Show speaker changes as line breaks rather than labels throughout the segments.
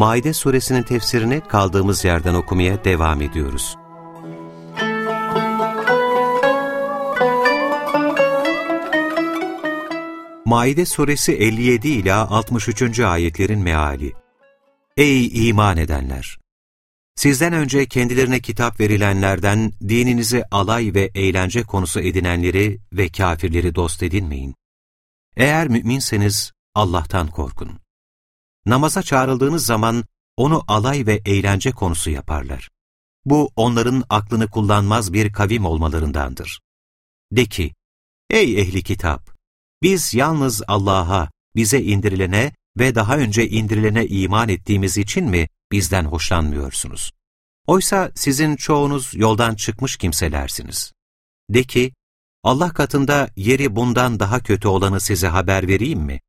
Maide suresinin tefsirini kaldığımız yerden okumaya devam ediyoruz. Maide suresi 57 ila 63. ayetlerin meali. Ey iman edenler! Sizden önce kendilerine kitap verilenlerden dininizi alay ve eğlence konusu edinenleri ve kafirleri dost edinmeyin. Eğer müminseniz Allah'tan korkun. Namaza çağrıldığınız zaman onu alay ve eğlence konusu yaparlar. Bu onların aklını kullanmaz bir kavim olmalarındandır. De ki, ey ehli kitap! Biz yalnız Allah'a, bize indirilene ve daha önce indirilene iman ettiğimiz için mi bizden hoşlanmıyorsunuz? Oysa sizin çoğunuz yoldan çıkmış kimselersiniz. De ki, Allah katında yeri bundan daha kötü olanı size haber vereyim mi?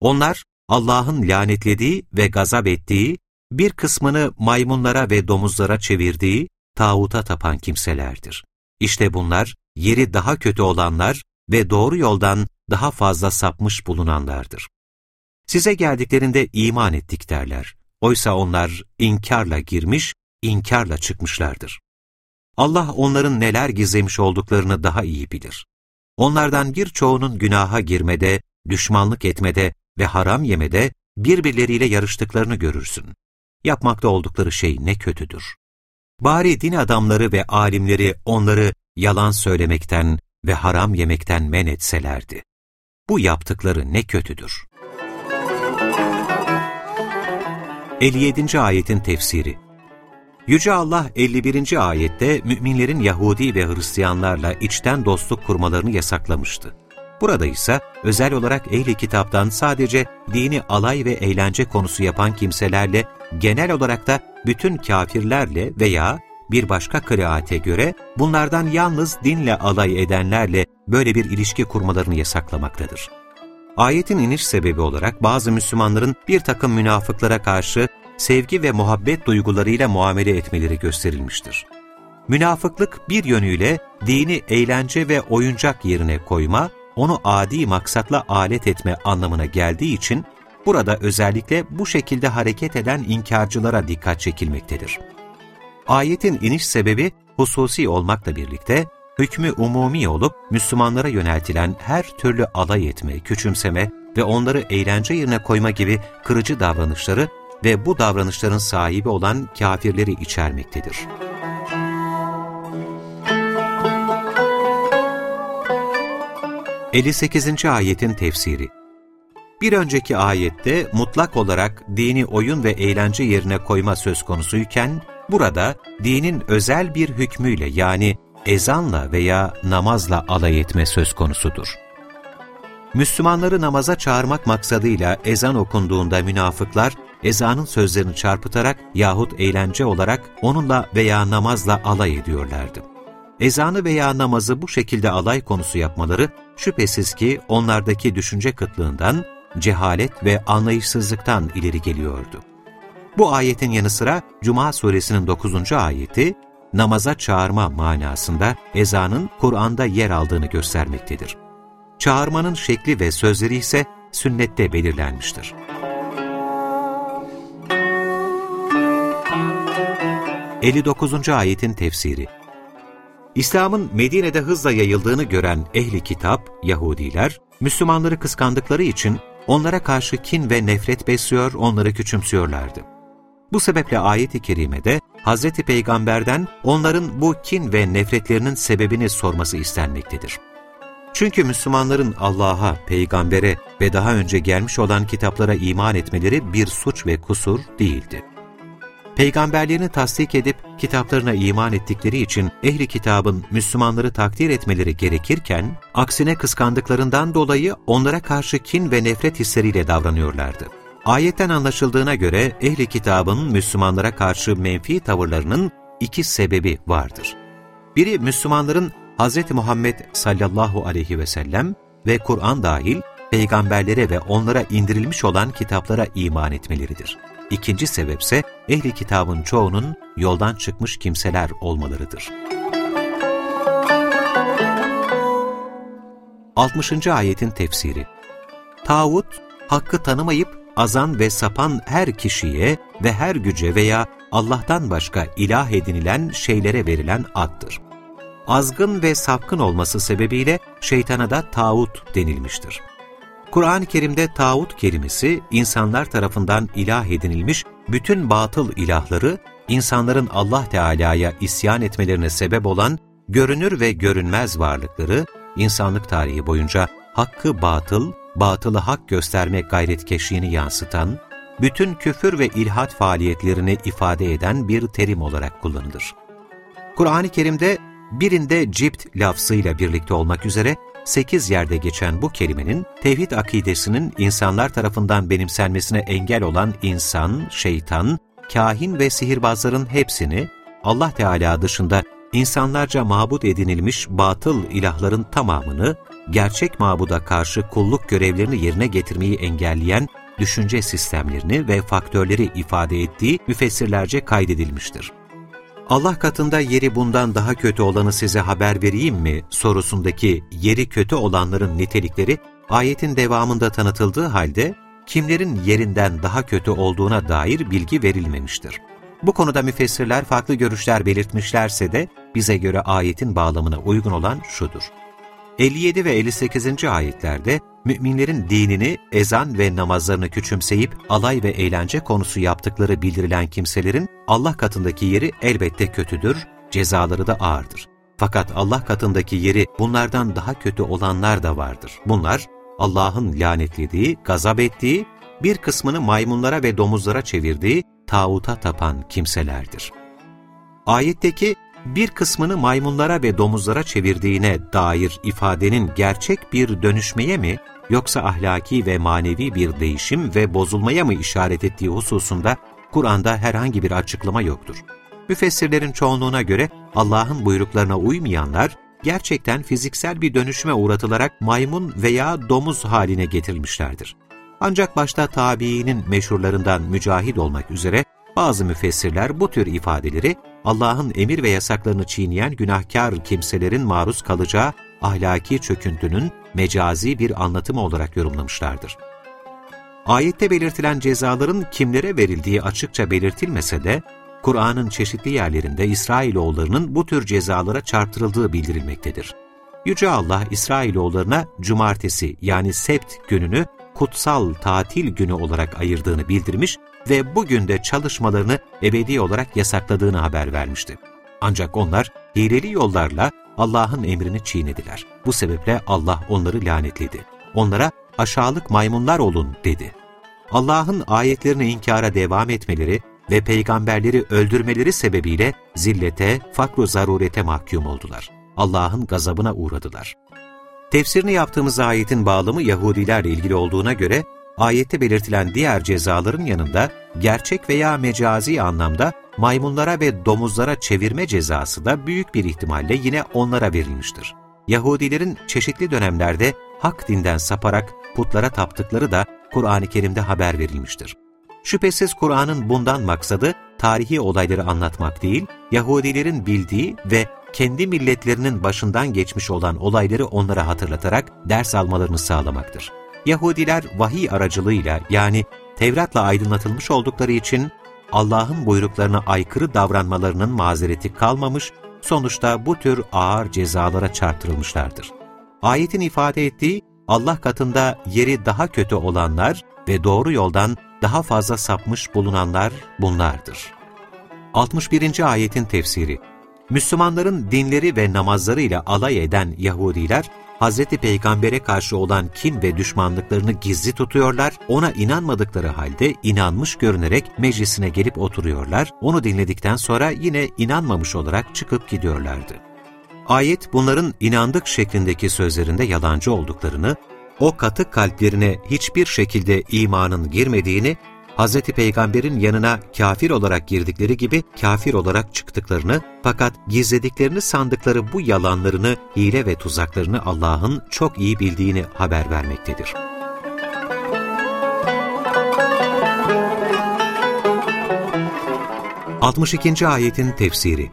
Onlar, Allah'ın lanetlediği ve gazap ettiği, bir kısmını maymunlara ve domuzlara çevirdiği, tağuta tapan kimselerdir. İşte bunlar, yeri daha kötü olanlar ve doğru yoldan daha fazla sapmış bulunanlardır. Size geldiklerinde iman ettik derler. Oysa onlar inkarla girmiş, inkarla çıkmışlardır. Allah onların neler gizlemiş olduklarını daha iyi bilir. Onlardan birçoğunun günaha girmede, düşmanlık etmede ve haram yemede birbirleriyle yarıştıklarını görürsün. Yapmakta oldukları şey ne kötüdür. Bari din adamları ve alimleri onları yalan söylemekten ve haram yemekten men etselerdi. Bu yaptıkları ne kötüdür. 57. Ayetin Tefsiri Yüce Allah 51. ayette müminlerin Yahudi ve Hristiyanlarla içten dostluk kurmalarını yasaklamıştı. Burada ise özel olarak ehli kitaptan sadece dini alay ve eğlence konusu yapan kimselerle, genel olarak da bütün kafirlerle veya bir başka kıraate göre bunlardan yalnız dinle alay edenlerle böyle bir ilişki kurmalarını yasaklamaktadır. Ayetin iniş sebebi olarak bazı Müslümanların bir takım münafıklara karşı sevgi ve muhabbet duygularıyla muamele etmeleri gösterilmiştir. Münafıklık bir yönüyle dini eğlence ve oyuncak yerine koyma, onu adi maksatla alet etme anlamına geldiği için burada özellikle bu şekilde hareket eden inkarcılara dikkat çekilmektedir. Ayetin iniş sebebi hususi olmakla birlikte hükmü umumi olup Müslümanlara yöneltilen her türlü alay etme, küçümseme ve onları eğlence yerine koyma gibi kırıcı davranışları ve bu davranışların sahibi olan kafirleri içermektedir. Elli sekizinci ayetin tefsiri Bir önceki ayette mutlak olarak dini oyun ve eğlence yerine koyma söz konusuyken, burada dinin özel bir hükmüyle yani ezanla veya namazla alay etme söz konusudur. Müslümanları namaza çağırmak maksadıyla ezan okunduğunda münafıklar, ezanın sözlerini çarpıtarak yahut eğlence olarak onunla veya namazla alay ediyorlardı. Ezanı veya namazı bu şekilde alay konusu yapmaları şüphesiz ki onlardaki düşünce kıtlığından, cehalet ve anlayışsızlıktan ileri geliyordu. Bu ayetin yanı sıra Cuma suresinin 9. ayeti, namaza çağırma manasında ezanın Kur'an'da yer aldığını göstermektedir. Çağırmanın şekli ve sözleri ise sünnette belirlenmiştir. 59. ayetin tefsiri İslam'ın Medine'de hızla yayıldığını gören ehli kitap, Yahudiler, Müslümanları kıskandıkları için onlara karşı kin ve nefret besliyor, onları küçümsüyorlardı. Bu sebeple ayet-i kerimede Hz. Peygamber'den onların bu kin ve nefretlerinin sebebini sorması istenmektedir. Çünkü Müslümanların Allah'a, peygambere ve daha önce gelmiş olan kitaplara iman etmeleri bir suç ve kusur değildi. Peygamberlerini tasdik edip kitaplarına iman ettikleri için ehli kitabın Müslümanları takdir etmeleri gerekirken, aksine kıskandıklarından dolayı onlara karşı kin ve nefret hisleriyle davranıyorlardı. Ayetten anlaşıldığına göre ehli kitabın Müslümanlara karşı menfi tavırlarının iki sebebi vardır. Biri Müslümanların Hz. Muhammed sallallahu aleyhi ve sellem ve Kur'an dahil peygamberlere ve onlara indirilmiş olan kitaplara iman etmeleridir. İkinci sebepse ehli kitabın çoğunun yoldan çıkmış kimseler olmalarıdır. 60. ayetin tefsiri Tağut, hakkı tanımayıp azan ve sapan her kişiye ve her güce veya Allah'tan başka ilah edinilen şeylere verilen addır. Azgın ve sapkın olması sebebiyle şeytana da tağut denilmiştir. Kur'an-ı Kerim'de tağut kelimesi insanlar tarafından ilah edinilmiş bütün batıl ilahları, insanların Allah Teala'ya isyan etmelerine sebep olan görünür ve görünmez varlıkları, insanlık tarihi boyunca hakkı batıl, batılı hak gösterme gayretkeşliğini yansıtan, bütün küfür ve ilhat faaliyetlerini ifade eden bir terim olarak kullanılır. Kur'an-ı Kerim'de birinde cipt lafzıyla birlikte olmak üzere sekiz yerde geçen bu kelimenin tevhid akidesinin insanlar tarafından benimsenmesine engel olan insan, şeytan, kahin ve sihirbazların hepsini Allah Teala dışında insanlarca mabut edinilmiş batıl ilahların tamamını gerçek mabuda karşı kulluk görevlerini yerine getirmeyi engelleyen düşünce sistemlerini ve faktörleri ifade ettiği müfessirlerce kaydedilmiştir. Allah katında yeri bundan daha kötü olanı size haber vereyim mi sorusundaki yeri kötü olanların nitelikleri ayetin devamında tanıtıldığı halde kimlerin yerinden daha kötü olduğuna dair bilgi verilmemiştir. Bu konuda müfessirler farklı görüşler belirtmişlerse de bize göre ayetin bağlamına uygun olan şudur. 57 ve 58. ayetlerde müminlerin dinini, ezan ve namazlarını küçümseyip alay ve eğlence konusu yaptıkları bildirilen kimselerin Allah katındaki yeri elbette kötüdür, cezaları da ağırdır. Fakat Allah katındaki yeri bunlardan daha kötü olanlar da vardır. Bunlar Allah'ın lanetlediği, gazap ettiği, bir kısmını maymunlara ve domuzlara çevirdiği, tağuta tapan kimselerdir. Ayetteki bir kısmını maymunlara ve domuzlara çevirdiğine dair ifadenin gerçek bir dönüşmeye mi, yoksa ahlaki ve manevi bir değişim ve bozulmaya mı işaret ettiği hususunda Kur'an'da herhangi bir açıklama yoktur. Müfessirlerin çoğunluğuna göre Allah'ın buyruklarına uymayanlar, gerçekten fiziksel bir dönüşüme uğratılarak maymun veya domuz haline getirilmişlerdir. Ancak başta tabiinin meşhurlarından mücahid olmak üzere bazı müfessirler bu tür ifadeleri Allah'ın emir ve yasaklarını çiğneyen günahkar kimselerin maruz kalacağı ahlaki çöküntünün mecazi bir anlatımı olarak yorumlamışlardır. Ayette belirtilen cezaların kimlere verildiği açıkça belirtilmese de, Kur'an'ın çeşitli yerlerinde İsrailoğullarının bu tür cezalara çarptırıldığı bildirilmektedir. Yüce Allah İsrailoğullarına cumartesi yani sept gününü kutsal tatil günü olarak ayırdığını bildirmiş ve bugün de çalışmalarını ebedi olarak yasakladığını haber vermişti. Ancak onlar hileli yollarla Allah'ın emrini çiğnediler. Bu sebeple Allah onları lanetledi. Onlara aşağılık maymunlar olun dedi. Allah'ın ayetlerini inkara devam etmeleri ve peygamberleri öldürmeleri sebebiyle zillete, fakru zarurete mahkum oldular. Allah'ın gazabına uğradılar. Tefsirini yaptığımız ayetin bağlamı Yahudilerle ilgili olduğuna göre, ayette belirtilen diğer cezaların yanında gerçek veya mecazi anlamda maymunlara ve domuzlara çevirme cezası da büyük bir ihtimalle yine onlara verilmiştir. Yahudilerin çeşitli dönemlerde hak dinden saparak putlara taptıkları da Kur'an-ı Kerim'de haber verilmiştir. Şüphesiz Kur'an'ın bundan maksadı tarihi olayları anlatmak değil, Yahudilerin bildiği ve kendi milletlerinin başından geçmiş olan olayları onlara hatırlatarak ders almalarını sağlamaktır. Yahudiler vahiy aracılığıyla yani Tevrat'la aydınlatılmış oldukları için Allah'ın buyruklarına aykırı davranmalarının mazereti kalmamış, sonuçta bu tür ağır cezalara çarptırılmışlardır. Ayetin ifade ettiği, Allah katında yeri daha kötü olanlar ve doğru yoldan daha fazla sapmış bulunanlar bunlardır. 61. ayetin tefsiri Müslümanların dinleri ve namazlarıyla alay eden Yahudiler, Hz. Peygamber'e karşı olan kin ve düşmanlıklarını gizli tutuyorlar, ona inanmadıkları halde inanmış görünerek meclisine gelip oturuyorlar, onu dinledikten sonra yine inanmamış olarak çıkıp gidiyorlardı. Ayet bunların inandık şeklindeki sözlerinde yalancı olduklarını, o katı kalplerine hiçbir şekilde imanın girmediğini, Hz. Peygamber'in yanına kafir olarak girdikleri gibi kafir olarak çıktıklarını fakat gizlediklerini sandıkları bu yalanlarını, hile ve tuzaklarını Allah'ın çok iyi bildiğini haber vermektedir. 62. ayetin tefsiri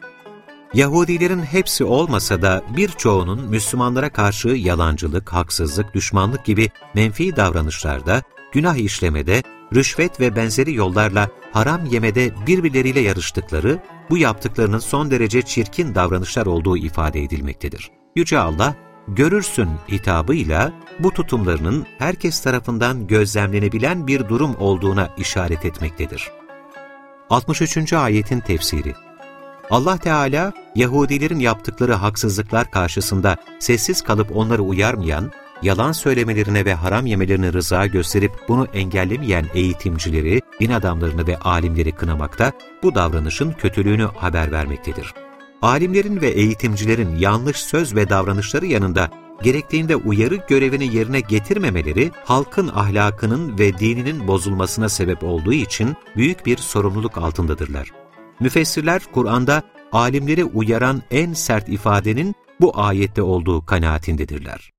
Yahudilerin hepsi olmasa da birçoğunun Müslümanlara karşı yalancılık, haksızlık, düşmanlık gibi menfi davranışlarda, günah işlemede, rüşvet ve benzeri yollarla haram yemede birbirleriyle yarıştıkları, bu yaptıklarının son derece çirkin davranışlar olduğu ifade edilmektedir. Yüce Allah, görürsün hitabıyla bu tutumlarının herkes tarafından gözlemlenebilen bir durum olduğuna işaret etmektedir. 63. ayetin tefsiri Allah Teala, Yahudilerin yaptıkları haksızlıklar karşısında sessiz kalıp onları uyarmayan, yalan söylemelerine ve haram yemelerine rıza gösterip bunu engellemeyen eğitimcileri, din adamlarını ve alimleri kınamakta, bu davranışın kötülüğünü haber vermektedir. Alimlerin ve eğitimcilerin yanlış söz ve davranışları yanında gerektiğinde uyarı görevini yerine getirmemeleri, halkın ahlakının ve dininin bozulmasına sebep olduğu için büyük bir sorumluluk altındadırlar. Müfessirler, Kur'an'da alimleri uyaran en sert ifadenin bu ayette olduğu kanaatindedirler.